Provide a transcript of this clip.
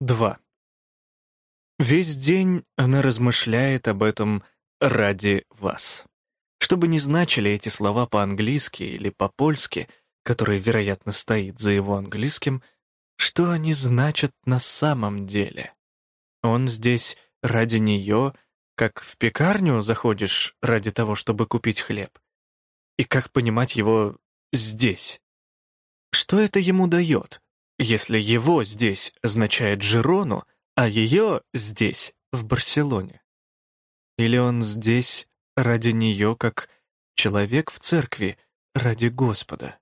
2. Весь день она размышляет об этом ради вас. Что бы ни значили эти слова по-английски или по-польски, который, вероятно, стоит за его английским, что они значат на самом деле? Он здесь ради нее, как в пекарню заходишь ради того, чтобы купить хлеб. И как понимать его здесь? Что это ему дает? Если его здесь означает Жирону, а ее здесь, в Барселоне? Или он здесь ради нее, как человек в церкви ради Господа?